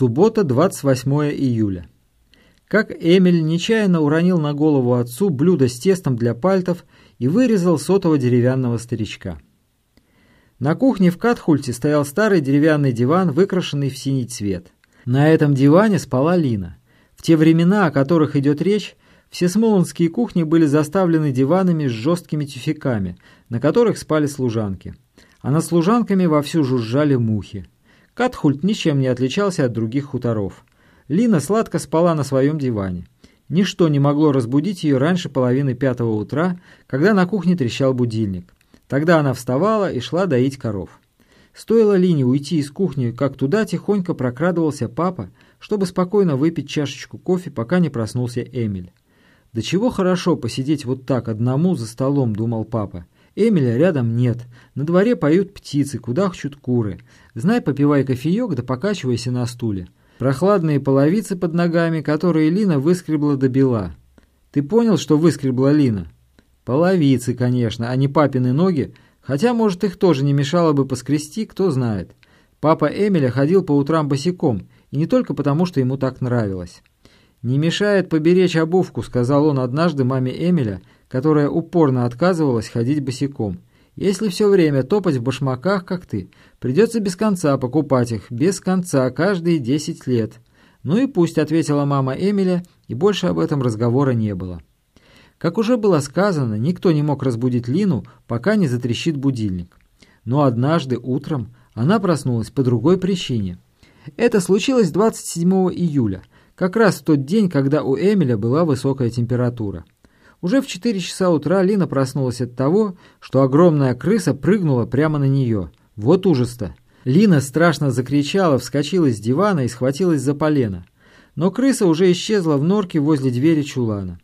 Суббота, 28 июля. Как Эмиль нечаянно уронил на голову отцу блюдо с тестом для пальтов и вырезал сотого деревянного старичка. На кухне в Катхульте стоял старый деревянный диван, выкрашенный в синий цвет. На этом диване спала Лина. В те времена, о которых идет речь, все смолонские кухни были заставлены диванами с жесткими тюфяками, на которых спали служанки. А над служанками вовсю жужжали мухи. Катхульт ничем не отличался от других хуторов. Лина сладко спала на своем диване. Ничто не могло разбудить ее раньше половины пятого утра, когда на кухне трещал будильник. Тогда она вставала и шла доить коров. Стоило Лине уйти из кухни, как туда тихонько прокрадывался папа, чтобы спокойно выпить чашечку кофе, пока не проснулся Эмиль. «Да чего хорошо посидеть вот так одному за столом», — думал папа. Эмиля рядом нет. На дворе поют птицы, кудахчут куры. Знай, попивай кофеек, да покачивайся на стуле. Прохладные половицы под ногами, которые Лина выскребла до бела. Ты понял, что выскребла Лина? Половицы, конечно, а не папины ноги, хотя, может, их тоже не мешало бы поскрести, кто знает. Папа Эмиля ходил по утрам босиком, и не только потому, что ему так нравилось. «Не мешает поберечь обувку», — сказал он однажды маме Эмиля, которая упорно отказывалась ходить босиком. Если все время топать в башмаках, как ты, придется без конца покупать их, без конца, каждые десять лет. Ну и пусть, ответила мама Эмиля, и больше об этом разговора не было. Как уже было сказано, никто не мог разбудить Лину, пока не затрещит будильник. Но однажды утром она проснулась по другой причине. Это случилось 27 июля, как раз в тот день, когда у Эмиля была высокая температура. Уже в 4 часа утра Лина проснулась от того, что огромная крыса прыгнула прямо на нее. Вот ужас-то! Лина страшно закричала, вскочила с дивана и схватилась за полено. Но крыса уже исчезла в норке возле двери чулана.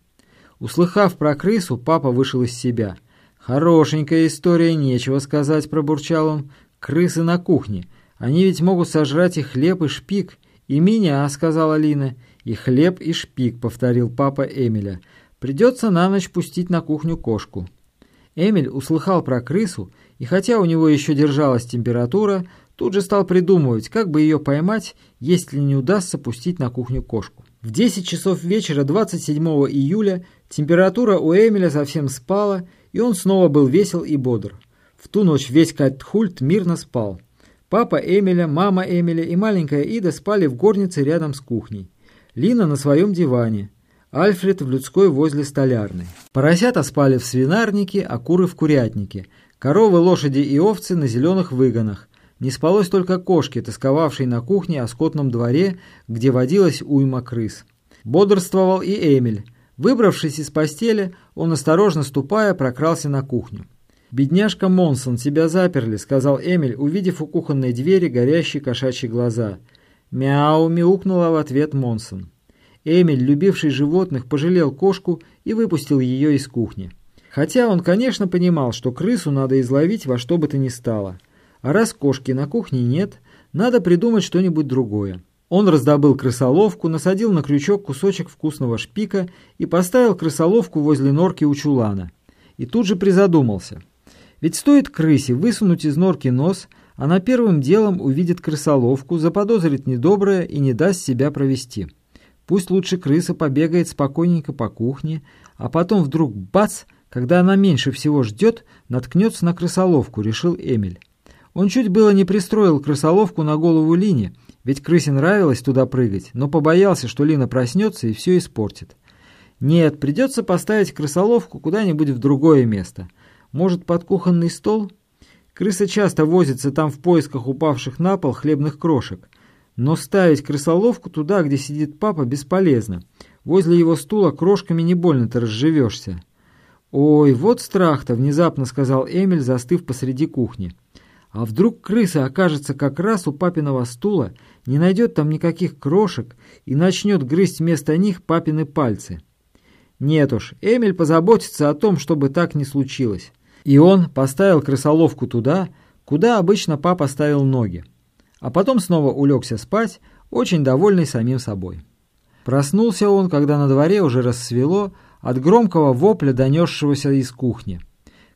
Услыхав про крысу, папа вышел из себя. «Хорошенькая история, нечего сказать», — пробурчал он. «Крысы на кухне. Они ведь могут сожрать и хлеб, и шпик». «И меня», — сказала Лина. «И хлеб, и шпик», — повторил папа Эмиля. Придется на ночь пустить на кухню кошку. Эмиль услыхал про крысу, и хотя у него еще держалась температура, тут же стал придумывать, как бы ее поймать, если не удастся пустить на кухню кошку. В 10 часов вечера 27 июля температура у Эмиля совсем спала, и он снова был весел и бодр. В ту ночь весь Катхульт мирно спал. Папа Эмиля, мама Эмиля и маленькая Ида спали в горнице рядом с кухней. Лина на своем диване. Альфред в людской возле столярной. Поросята спали в свинарнике, а куры в курятнике. Коровы, лошади и овцы на зеленых выгонах. Не спалось только кошке, тосковавшей на кухне о скотном дворе, где водилась уйма крыс. Бодрствовал и Эмиль. Выбравшись из постели, он, осторожно ступая, прокрался на кухню. «Бедняжка Монсон, тебя заперли», — сказал Эмиль, увидев у кухонной двери горящие кошачьи глаза. «Мяу!» — мяукнула в ответ Монсон. Эмиль, любивший животных, пожалел кошку и выпустил ее из кухни. Хотя он, конечно, понимал, что крысу надо изловить во что бы то ни стало. А раз кошки на кухне нет, надо придумать что-нибудь другое. Он раздобыл крысоловку, насадил на крючок кусочек вкусного шпика и поставил крысоловку возле норки у чулана. И тут же призадумался. Ведь стоит крысе высунуть из норки нос, она первым делом увидит крысоловку, заподозрит недоброе и не даст себя провести. Пусть лучше крыса побегает спокойненько по кухне, а потом вдруг бац, когда она меньше всего ждет, наткнется на крысоловку, решил Эмиль. Он чуть было не пристроил крысоловку на голову Лине, ведь крысе нравилось туда прыгать, но побоялся, что Лина проснется и все испортит. Нет, придется поставить крысоловку куда-нибудь в другое место. Может, под кухонный стол? Крыса часто возится там в поисках упавших на пол хлебных крошек. Но ставить крысоловку туда, где сидит папа, бесполезно. Возле его стула крошками не больно-то разживешься. «Ой, вот страх-то!» — внезапно сказал Эмиль, застыв посреди кухни. «А вдруг крыса окажется как раз у папиного стула, не найдет там никаких крошек и начнет грызть вместо них папины пальцы?» Нет уж, Эмиль позаботится о том, чтобы так не случилось. И он поставил крысоловку туда, куда обычно папа ставил ноги а потом снова улегся спать, очень довольный самим собой. Проснулся он, когда на дворе уже рассвело от громкого вопля, донесшегося из кухни.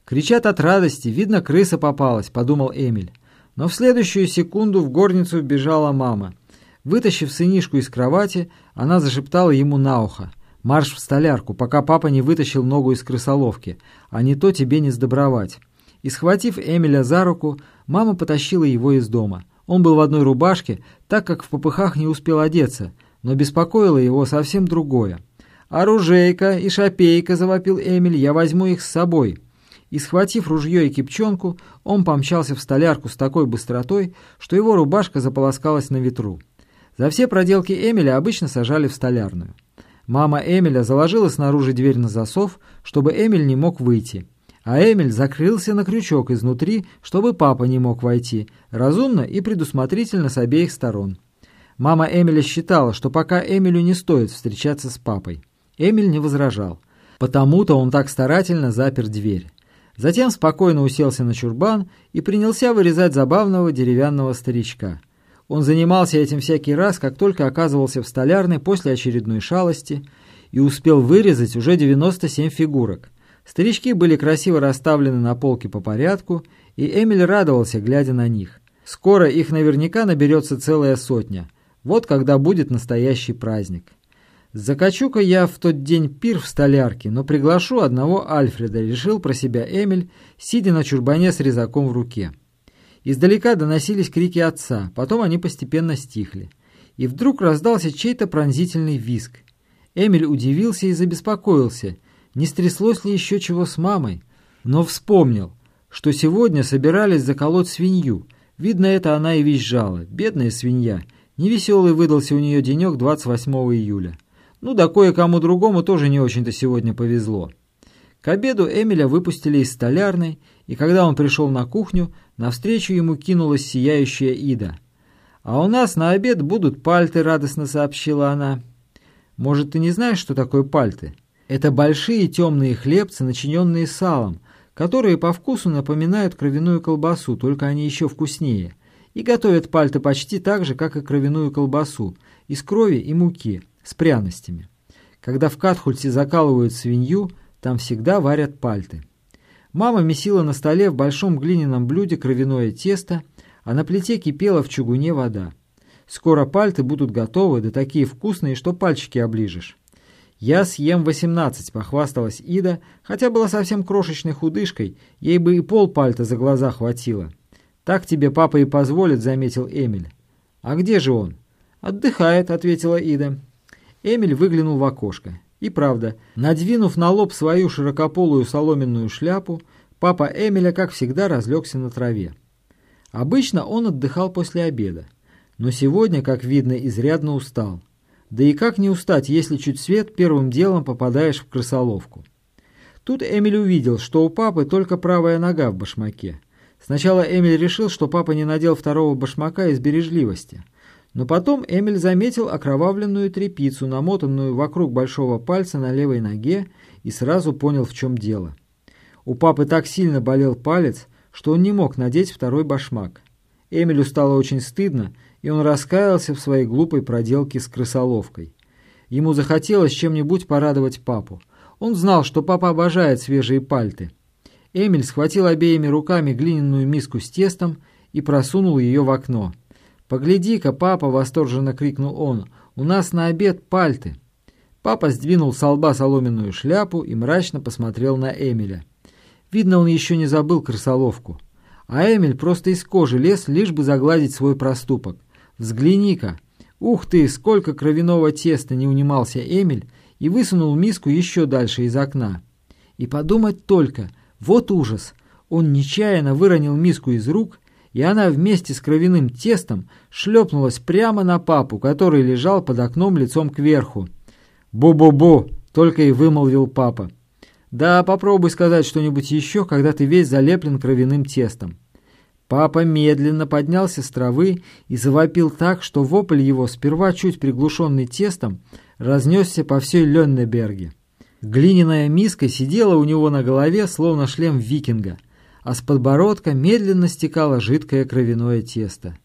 «Кричат от радости, видно, крыса попалась», — подумал Эмиль. Но в следующую секунду в горницу вбежала мама. Вытащив сынишку из кровати, она зашептала ему на ухо. «Марш в столярку, пока папа не вытащил ногу из крысоловки, а не то тебе не сдобровать». И схватив Эмиля за руку, мама потащила его из дома. Он был в одной рубашке, так как в попыхах не успел одеться, но беспокоило его совсем другое. «Оружейка и шапейка!» — завопил Эмиль. «Я возьму их с собой!» И, схватив ружье и кипчонку, он помчался в столярку с такой быстротой, что его рубашка заполоскалась на ветру. За все проделки Эмиля обычно сажали в столярную. Мама Эмиля заложила снаружи дверь на засов, чтобы Эмиль не мог выйти. А Эмиль закрылся на крючок изнутри, чтобы папа не мог войти, разумно и предусмотрительно с обеих сторон. Мама Эмиля считала, что пока Эмилю не стоит встречаться с папой. Эмиль не возражал. Потому-то он так старательно запер дверь. Затем спокойно уселся на чурбан и принялся вырезать забавного деревянного старичка. Он занимался этим всякий раз, как только оказывался в столярной после очередной шалости, и успел вырезать уже 97 фигурок. Старички были красиво расставлены на полке по порядку, и Эмиль радовался, глядя на них. Скоро их наверняка наберется целая сотня. Вот когда будет настоящий праздник. Закачу-ка я в тот день пир в столярке, но приглашу одного Альфреда, решил про себя Эмиль, сидя на чурбане с резаком в руке. Издалека доносились крики отца, потом они постепенно стихли. И вдруг раздался чей-то пронзительный визг. Эмиль удивился и забеспокоился, не стряслось ли еще чего с мамой, но вспомнил, что сегодня собирались заколоть свинью. Видно, это она и визжала, бедная свинья. Невеселый выдался у нее денек 28 июля. Ну да кое-кому другому тоже не очень-то сегодня повезло. К обеду Эмиля выпустили из столярной, и когда он пришел на кухню, навстречу ему кинулась сияющая Ида. «А у нас на обед будут пальты», — радостно сообщила она. «Может, ты не знаешь, что такое пальты?» Это большие темные хлебцы, начиненные салом, которые по вкусу напоминают кровяную колбасу, только они еще вкуснее. И готовят пальты почти так же, как и кровяную колбасу, из крови и муки с пряностями. Когда в Катхульте закалывают свинью, там всегда варят пальты. Мама месила на столе в большом глиняном блюде кровяное тесто, а на плите кипела в чугуне вода. Скоро пальты будут готовы, да такие вкусные, что пальчики оближешь. «Я съем восемнадцать», — похвасталась Ида, хотя была совсем крошечной худышкой, ей бы и пол пальта за глаза хватило. «Так тебе папа и позволит», — заметил Эмиль. «А где же он?» «Отдыхает», — ответила Ида. Эмиль выглянул в окошко. И правда, надвинув на лоб свою широкополую соломенную шляпу, папа Эмиля, как всегда, разлегся на траве. Обычно он отдыхал после обеда, но сегодня, как видно, изрядно устал. Да и как не устать, если чуть свет первым делом попадаешь в крысоловку. Тут Эмиль увидел, что у папы только правая нога в башмаке. Сначала Эмиль решил, что папа не надел второго башмака из бережливости – но потом Эмиль заметил окровавленную трепицу, намотанную вокруг большого пальца на левой ноге, и сразу понял, в чем дело. У папы так сильно болел палец, что он не мог надеть второй башмак. Эмилю стало очень стыдно, и он раскаялся в своей глупой проделке с крысоловкой. Ему захотелось чем-нибудь порадовать папу. Он знал, что папа обожает свежие пальты. Эмиль схватил обеими руками глиняную миску с тестом и просунул ее в окно. «Погляди-ка, папа!» — восторженно крикнул он. «У нас на обед пальты!» Папа сдвинул с лба соломенную шляпу и мрачно посмотрел на Эмиля. Видно, он еще не забыл крысоловку. А Эмиль просто из кожи лез, лишь бы загладить свой проступок. «Взгляни-ка! Ух ты, сколько кровяного теста!» — не унимался Эмиль и высунул миску еще дальше из окна. И подумать только, вот ужас! Он нечаянно выронил миску из рук и она вместе с кровяным тестом шлепнулась прямо на папу, который лежал под окном лицом кверху. «Бу-бу-бу!» — только и вымолвил папа. «Да, попробуй сказать что-нибудь еще, когда ты весь залеплен кровяным тестом». Папа медленно поднялся с травы и завопил так, что вопль его, сперва чуть приглушенный тестом, разнесся по всей Леннеберге. Глиняная миска сидела у него на голове, словно шлем викинга — а с подбородка медленно стекало жидкое кровяное тесто.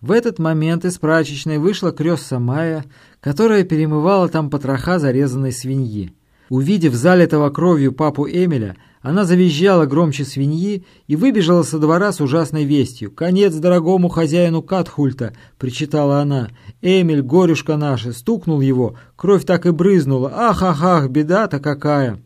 В этот момент из прачечной вышла крестца Майя, которая перемывала там потроха зарезанной свиньи. Увидев залитого кровью папу Эмиля, Она завизжала громче свиньи и выбежала со двора с ужасной вестью. «Конец дорогому хозяину Катхульта!» — причитала она. «Эмиль, горюшка наша!» — стукнул его. Кровь так и брызнула. «Ах-ах-ах, беда-то какая!»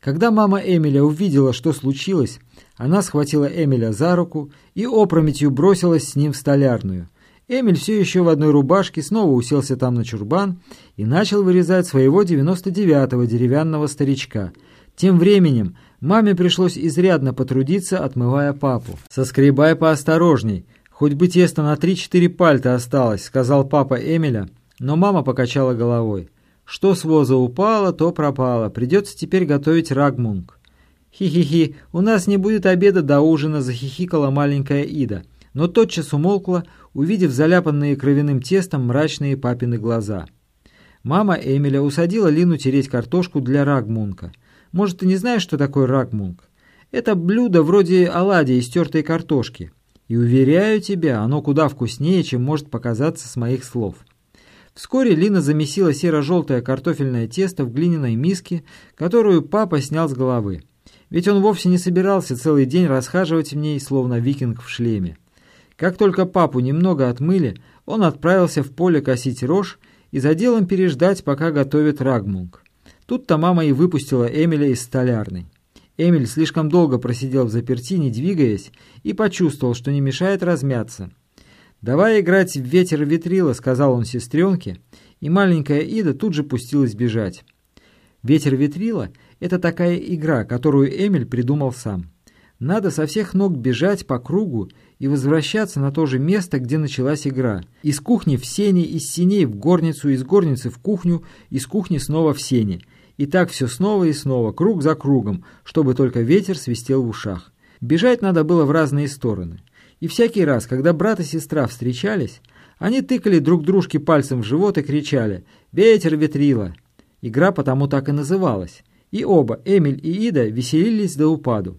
Когда мама Эмиля увидела, что случилось, она схватила Эмиля за руку и опрометью бросилась с ним в столярную. Эмиль все еще в одной рубашке снова уселся там на чурбан и начал вырезать своего 99-го деревянного старичка. Тем временем маме пришлось изрядно потрудиться, отмывая папу. «Соскребай поосторожней, хоть бы тесто на 3-4 пальта осталось», — сказал папа Эмиля, но мама покачала головой. «Что с воза упало, то пропало. Придется теперь готовить рагмунг». «Хи-хи-хи, у нас не будет обеда до ужина», — захихикала маленькая Ида но тотчас умолкла, увидев заляпанные кровяным тестом мрачные папины глаза. Мама Эмиля усадила Лину тереть картошку для рагмунка. Может, ты не знаешь, что такое рагмунк? Это блюдо вроде оладьи из тертой картошки. И уверяю тебя, оно куда вкуснее, чем может показаться с моих слов. Вскоре Лина замесила серо-желтое картофельное тесто в глиняной миске, которую папа снял с головы. Ведь он вовсе не собирался целый день расхаживать в ней, словно викинг в шлеме. Как только папу немного отмыли, он отправился в поле косить рожь и за делом переждать, пока готовят рагмунг. Тут-то мама и выпустила Эмиля из столярной. Эмиль слишком долго просидел в заперти, не двигаясь, и почувствовал, что не мешает размяться. «Давай играть в ветер ветрила», — сказал он сестренке, и маленькая Ида тут же пустилась бежать. «Ветер ветрила» — это такая игра, которую Эмиль придумал сам. Надо со всех ног бежать по кругу и возвращаться на то же место, где началась игра. Из кухни в сене, из сеней в горницу, из горницы в кухню, из кухни снова в сене. И так все снова и снова, круг за кругом, чтобы только ветер свистел в ушах. Бежать надо было в разные стороны. И всякий раз, когда брат и сестра встречались, они тыкали друг дружке пальцем в живот и кричали «Ветер ветрила!». Игра потому так и называлась. И оба, Эмиль и Ида, веселились до упаду.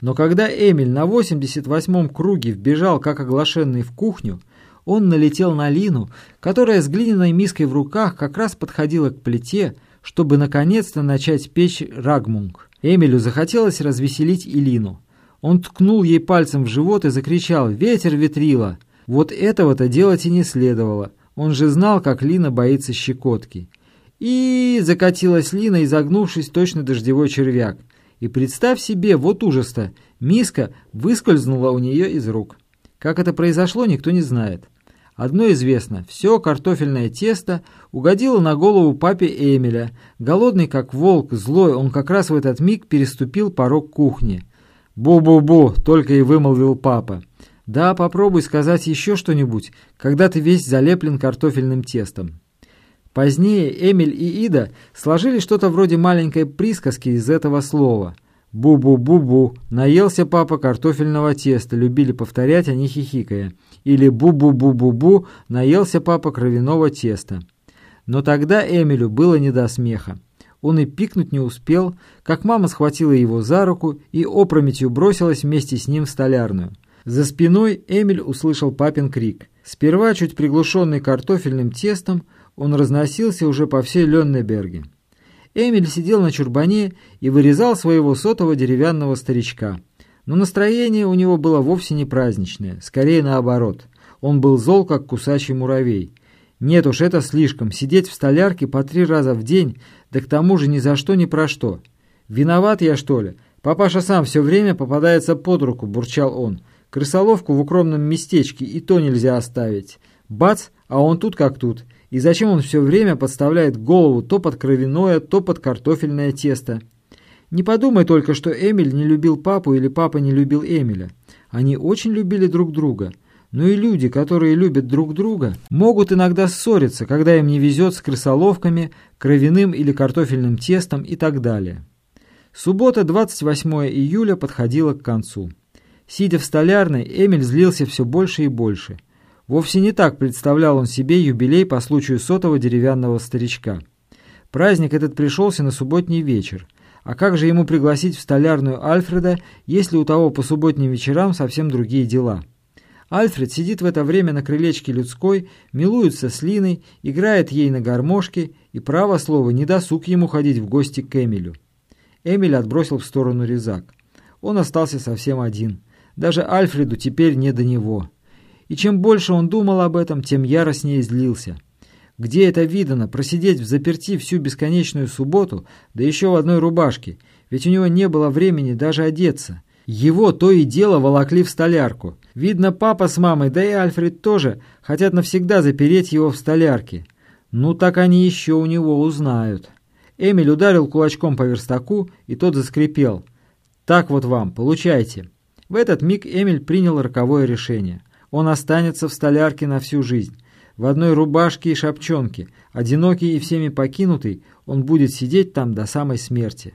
Но когда Эмиль на 88-м круге вбежал, как оглашенный, в кухню, он налетел на Лину, которая с глиняной миской в руках как раз подходила к плите, чтобы наконец-то начать печь рагмунг. Эмилю захотелось развеселить и Лину. Он ткнул ей пальцем в живот и закричал «Ветер ветрила!». Вот этого-то делать и не следовало. Он же знал, как Лина боится щекотки. И закатилась Лина, изогнувшись точно дождевой червяк. И представь себе, вот ужас-то, миска выскользнула у нее из рук. Как это произошло, никто не знает. Одно известно, все картофельное тесто угодило на голову папе Эмиля. Голодный как волк, злой, он как раз в этот миг переступил порог кухни. «Бу-бу-бу!» — только и вымолвил папа. «Да, попробуй сказать еще что-нибудь, когда ты весь залеплен картофельным тестом». Позднее Эмиль и Ида сложили что-то вроде маленькой присказки из этого слова. «Бу-бу-бу-бу, наелся папа картофельного теста», любили повторять они хихикая. Или «бу-бу-бу-бу-бу, наелся папа кровяного теста». Но тогда Эмилю было не до смеха. Он и пикнуть не успел, как мама схватила его за руку и опрометью бросилась вместе с ним в столярную. За спиной Эмиль услышал папин крик. Сперва чуть приглушенный картофельным тестом, он разносился уже по всей Леннеберге. Эмиль сидел на чурбане и вырезал своего сотого деревянного старичка. Но настроение у него было вовсе не праздничное, скорее наоборот. Он был зол, как кусачий муравей. Нет уж, это слишком, сидеть в столярке по три раза в день, да к тому же ни за что ни про что. «Виноват я, что ли? Папаша сам все время попадается под руку», — бурчал он. «Крысоловку в укромном местечке и то нельзя оставить. Бац, а он тут как тут. И зачем он все время подставляет голову то под кровяное, то под картофельное тесто? Не подумай только, что Эмиль не любил папу или папа не любил Эмиля. Они очень любили друг друга. Но и люди, которые любят друг друга, могут иногда ссориться, когда им не везет с крысоловками, кровяным или картофельным тестом и так далее. Суббота, 28 июля, подходила к концу. Сидя в столярной, Эмиль злился все больше и больше – Вовсе не так представлял он себе юбилей по случаю сотого деревянного старичка. Праздник этот пришелся на субботний вечер. А как же ему пригласить в столярную Альфреда, если у того по субботним вечерам совсем другие дела? Альфред сидит в это время на крылечке людской, милуется с Линой, играет ей на гармошке, и, право слово, не досуг ему ходить в гости к Эмилю. Эмиль отбросил в сторону резак. Он остался совсем один. Даже Альфреду теперь не до него. И чем больше он думал об этом, тем яростнее злился. Где это видано, просидеть в заперти всю бесконечную субботу, да еще в одной рубашке, ведь у него не было времени даже одеться. Его то и дело волокли в столярку. Видно, папа с мамой, да и Альфред тоже, хотят навсегда запереть его в столярке. Ну так они еще у него узнают. Эмиль ударил кулачком по верстаку, и тот заскрипел. «Так вот вам, получайте». В этот миг Эмиль принял роковое решение. Он останется в столярке на всю жизнь. В одной рубашке и шапчонке, одинокий и всеми покинутый, он будет сидеть там до самой смерти.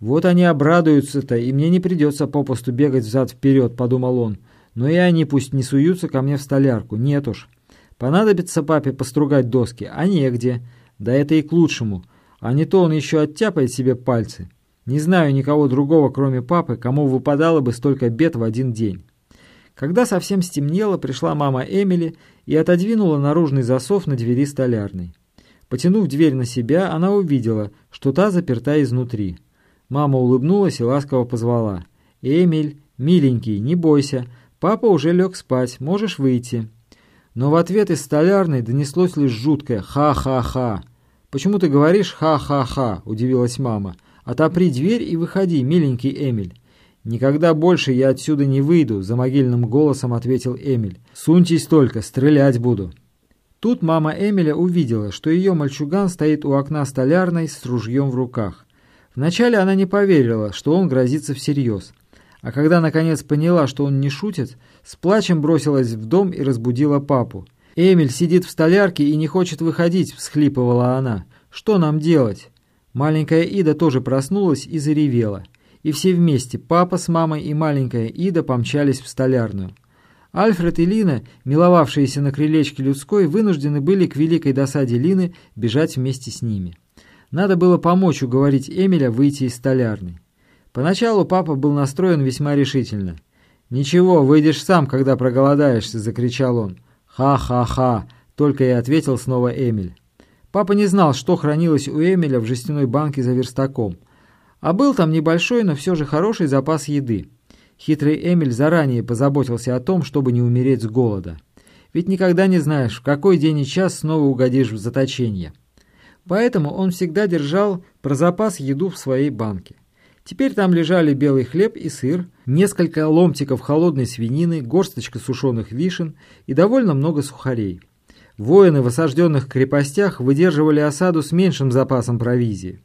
«Вот они обрадуются-то, и мне не придется попусту бегать взад-вперед», — подумал он. «Но и они пусть не суются ко мне в столярку, нет уж. Понадобится папе постругать доски, а негде. Да это и к лучшему. А не то он еще оттяпает себе пальцы. Не знаю никого другого, кроме папы, кому выпадало бы столько бед в один день». Когда совсем стемнело, пришла мама Эмили и отодвинула наружный засов на двери столярной. Потянув дверь на себя, она увидела, что та заперта изнутри. Мама улыбнулась и ласково позвала. «Эмиль, миленький, не бойся, папа уже лег спать, можешь выйти». Но в ответ из столярной донеслось лишь жуткое «ха-ха-ха». «Почему ты говоришь «ха-ха-ха»?» – удивилась мама. «Отопри дверь и выходи, миленький Эмиль». «Никогда больше я отсюда не выйду», – за могильным голосом ответил Эмиль. «Суньтесь только, стрелять буду». Тут мама Эмиля увидела, что ее мальчуган стоит у окна столярной с ружьем в руках. Вначале она не поверила, что он грозится всерьез. А когда наконец поняла, что он не шутит, с плачем бросилась в дом и разбудила папу. «Эмиль сидит в столярке и не хочет выходить», – всхлипывала она. «Что нам делать?» Маленькая Ида тоже проснулась и заревела. И все вместе, папа с мамой и маленькая Ида, помчались в столярную. Альфред и Лина, миловавшиеся на крылечке людской, вынуждены были к великой досаде Лины бежать вместе с ними. Надо было помочь уговорить Эмиля выйти из столярной. Поначалу папа был настроен весьма решительно. «Ничего, выйдешь сам, когда проголодаешься», — закричал он. «Ха-ха-ха», — только и ответил снова Эмиль. Папа не знал, что хранилось у Эмиля в жестяной банке за верстаком. А был там небольшой, но все же хороший запас еды. Хитрый Эмиль заранее позаботился о том, чтобы не умереть с голода. Ведь никогда не знаешь, в какой день и час снова угодишь в заточение. Поэтому он всегда держал про запас еду в своей банке. Теперь там лежали белый хлеб и сыр, несколько ломтиков холодной свинины, горсточка сушеных вишен и довольно много сухарей. Воины в осажденных крепостях выдерживали осаду с меньшим запасом провизии.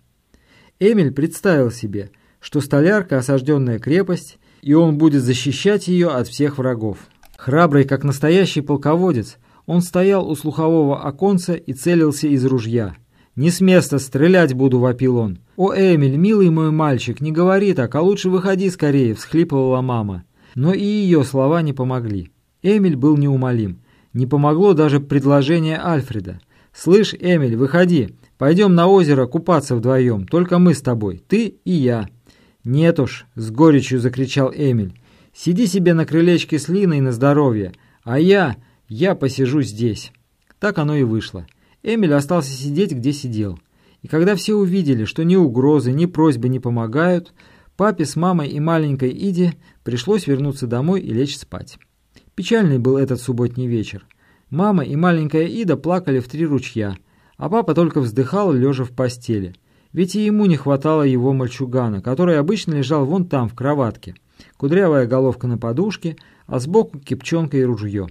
Эмиль представил себе, что столярка – осажденная крепость, и он будет защищать ее от всех врагов. Храбрый, как настоящий полководец, он стоял у слухового оконца и целился из ружья – «Не с места, стрелять буду», — вопил он. «О, Эмиль, милый мой мальчик, не говори так, а лучше выходи скорее», — всхлипывала мама. Но и ее слова не помогли. Эмиль был неумолим. Не помогло даже предложение Альфреда. «Слышь, Эмиль, выходи, пойдем на озеро купаться вдвоем, только мы с тобой, ты и я». «Нет уж», — с горечью закричал Эмиль, — «сиди себе на крылечке с Линой на здоровье, а я, я посижу здесь». Так оно и вышло. Эмиль остался сидеть, где сидел. И когда все увидели, что ни угрозы, ни просьбы не помогают, папе с мамой и маленькой Иде пришлось вернуться домой и лечь спать. Печальный был этот субботний вечер. Мама и маленькая Ида плакали в три ручья, а папа только вздыхал, лежа в постели. Ведь и ему не хватало его мальчугана, который обычно лежал вон там, в кроватке. Кудрявая головка на подушке, а сбоку кипчонка и ружье.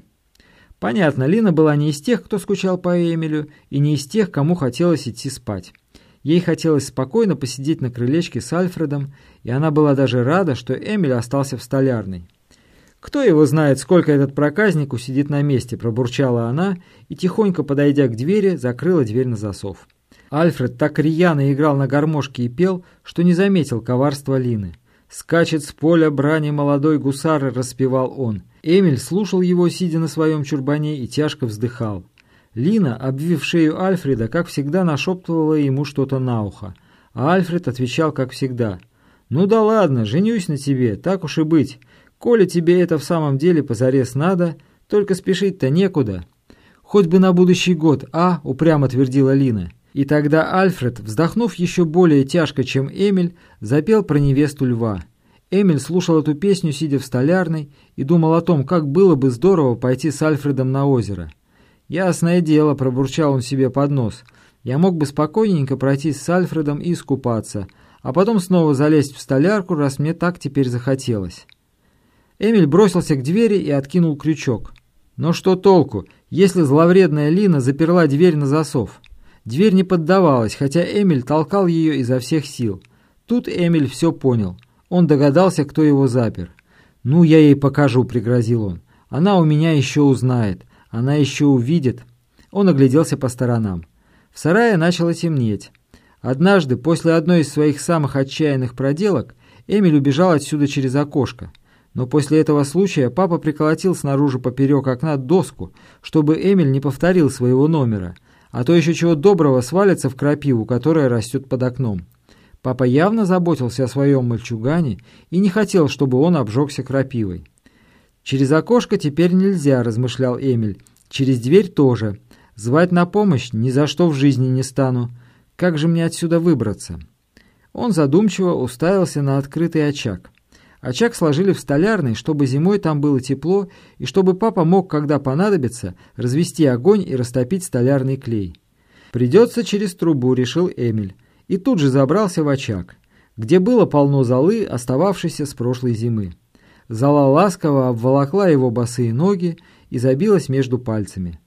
Понятно, Лина была не из тех, кто скучал по Эмилю, и не из тех, кому хотелось идти спать. Ей хотелось спокойно посидеть на крылечке с Альфредом, и она была даже рада, что Эмиль остался в столярной. «Кто его знает, сколько этот проказник усидит на месте», – пробурчала она и, тихонько подойдя к двери, закрыла дверь на засов. Альфред так рьяно играл на гармошке и пел, что не заметил коварства Лины. «Скачет с поля брани молодой гусар», – распевал он. Эмиль слушал его, сидя на своем чурбане, и тяжко вздыхал. Лина, обвив шею Альфреда, как всегда нашептывала ему что-то на ухо. А Альфред отвечал, как всегда. «Ну да ладно, женюсь на тебе, так уж и быть. Коли тебе это в самом деле позарез надо, только спешить-то некуда». «Хоть бы на будущий год, а?» – упрямо твердила Лина. И тогда Альфред, вздохнув еще более тяжко, чем Эмиль, запел про невесту льва. Эмиль слушал эту песню, сидя в столярной, и думал о том, как было бы здорово пойти с Альфредом на озеро. «Ясное дело», — пробурчал он себе под нос, — «я мог бы спокойненько пройтись с Альфредом и искупаться, а потом снова залезть в столярку, раз мне так теперь захотелось». Эмиль бросился к двери и откинул крючок. Но что толку, если зловредная Лина заперла дверь на засов? Дверь не поддавалась, хотя Эмиль толкал ее изо всех сил. Тут Эмиль все понял. Он догадался, кто его запер. «Ну, я ей покажу», — пригрозил он. «Она у меня еще узнает. Она еще увидит». Он огляделся по сторонам. В сарае начало темнеть. Однажды, после одной из своих самых отчаянных проделок, Эмиль убежал отсюда через окошко. Но после этого случая папа приколотил снаружи поперек окна доску, чтобы Эмиль не повторил своего номера, а то еще чего доброго свалится в крапиву, которая растет под окном. Папа явно заботился о своем мальчугане и не хотел, чтобы он обжегся крапивой. «Через окошко теперь нельзя», — размышлял Эмиль. «Через дверь тоже. Звать на помощь ни за что в жизни не стану. Как же мне отсюда выбраться?» Он задумчиво уставился на открытый очаг. Очаг сложили в столярной, чтобы зимой там было тепло, и чтобы папа мог, когда понадобится, развести огонь и растопить столярный клей. «Придется через трубу», — решил Эмиль, и тут же забрался в очаг, где было полно золы, остававшейся с прошлой зимы. Зола ласково обволокла его босые ноги и забилась между пальцами.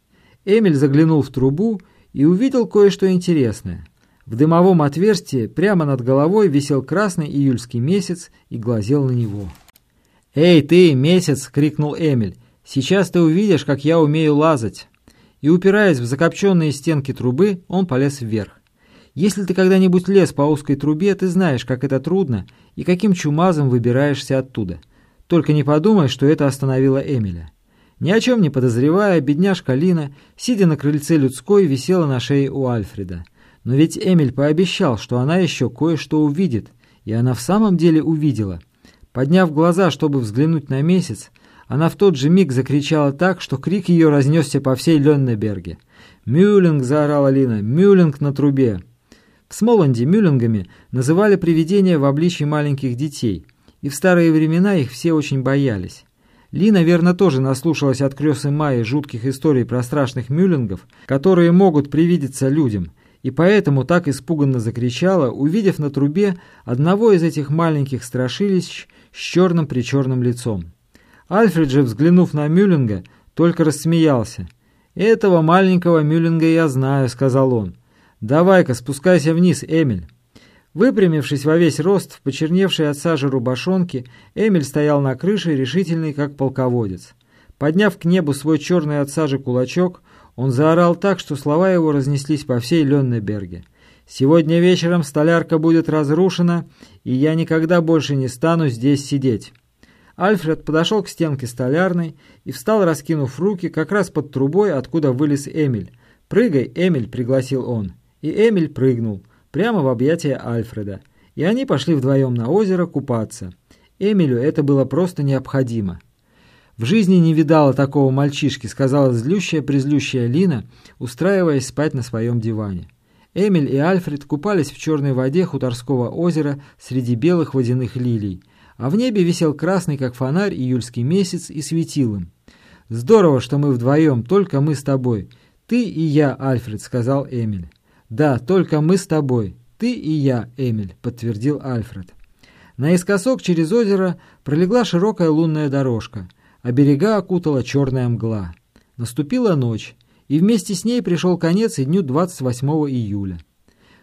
Эмиль заглянул в трубу и увидел кое-что интересное — в дымовом отверстии прямо над головой висел красный июльский месяц и глазел на него. «Эй, ты, месяц!» — крикнул Эмиль. «Сейчас ты увидишь, как я умею лазать!» И, упираясь в закопченные стенки трубы, он полез вверх. Если ты когда-нибудь лез по узкой трубе, ты знаешь, как это трудно и каким чумазом выбираешься оттуда. Только не подумай, что это остановило Эмиля. Ни о чем не подозревая, бедняжка Лина, сидя на крыльце людской, висела на шее у Альфреда. Но ведь Эмиль пообещал, что она еще кое-что увидит, и она в самом деле увидела. Подняв глаза, чтобы взглянуть на месяц, она в тот же миг закричала так, что крик ее разнесся по всей Леннеберге. «Мюллинг!» — заорала Лина. «Мюллинг на трубе!» В Смоланде мюллингами называли привидения в обличье маленьких детей, и в старые времена их все очень боялись. Ли, наверное, тоже наслушалась от крёсы Майи жутких историй про страшных мюллингов, которые могут привидеться людям — и поэтому так испуганно закричала, увидев на трубе одного из этих маленьких страшилищ с черным-причерным лицом. Альфред же, взглянув на Мюллинга, только рассмеялся. «Этого маленького Мюллинга я знаю», — сказал он. «Давай-ка, спускайся вниз, Эмиль». Выпрямившись во весь рост, в почерневшей от сажи рубашонке, Эмиль стоял на крыше, решительный, как полководец. Подняв к небу свой черный от сажи кулачок, он заорал так, что слова его разнеслись по всей Леннеберге. «Сегодня вечером столярка будет разрушена, и я никогда больше не стану здесь сидеть». Альфред подошел к стенке столярной и встал, раскинув руки, как раз под трубой, откуда вылез Эмиль. «Прыгай, Эмиль!» — пригласил он. И Эмиль прыгнул, прямо в объятия Альфреда. И они пошли вдвоем на озеро купаться. Эмилю это было просто необходимо. «В жизни не видала такого мальчишки», — сказала злющая-призлющая Лина, устраиваясь спать на своем диване. Эмиль и Альфред купались в черной воде хуторского озера среди белых водяных лилий, а в небе висел красный, как фонарь, июльский месяц и светил им. «Здорово, что мы вдвоем, только мы с тобой. Ты и я, Альфред», — сказал Эмиль. «Да, только мы с тобой. Ты и я, Эмиль», — подтвердил Альфред. Наискосок через озеро пролегла широкая лунная дорожка — а берега окутала черная мгла. Наступила ночь, и вместе с ней пришел конец и дню 28 июля.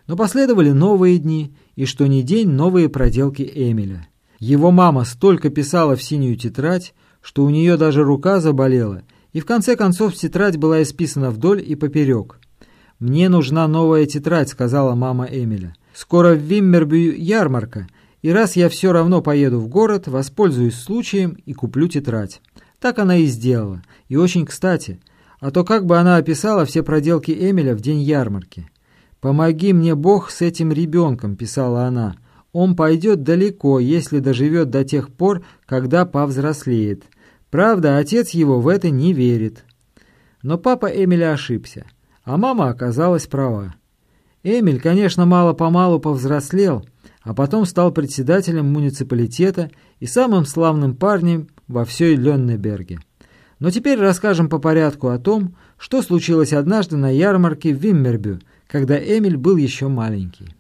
Но последовали новые дни, и что ни день новые проделки Эмиля. Его мама столько писала в синюю тетрадь, что у нее даже рука заболела, и в конце концов тетрадь была исписана вдоль и поперек. «Мне нужна новая тетрадь», — сказала мама Эмиля. «Скоро в Виммербю ярмарка, и раз я все равно поеду в город, воспользуюсь случаем и куплю тетрадь». Так она и сделала. И очень кстати. А то как бы она описала все проделки Эмиля в день ярмарки. «Помоги мне, Бог, с этим ребенком», — писала она. «Он пойдет далеко, если доживет до тех пор, когда повзрослеет. Правда, отец его в это не верит». Но папа Эмиля ошибся, а мама оказалась права. Эмиль, конечно, мало-помалу повзрослел, а потом стал председателем муниципалитета и самым славным парнем во всей Леннеберге. Но теперь расскажем по порядку о том, что случилось однажды на ярмарке в Виммербю, когда Эмиль был еще маленький.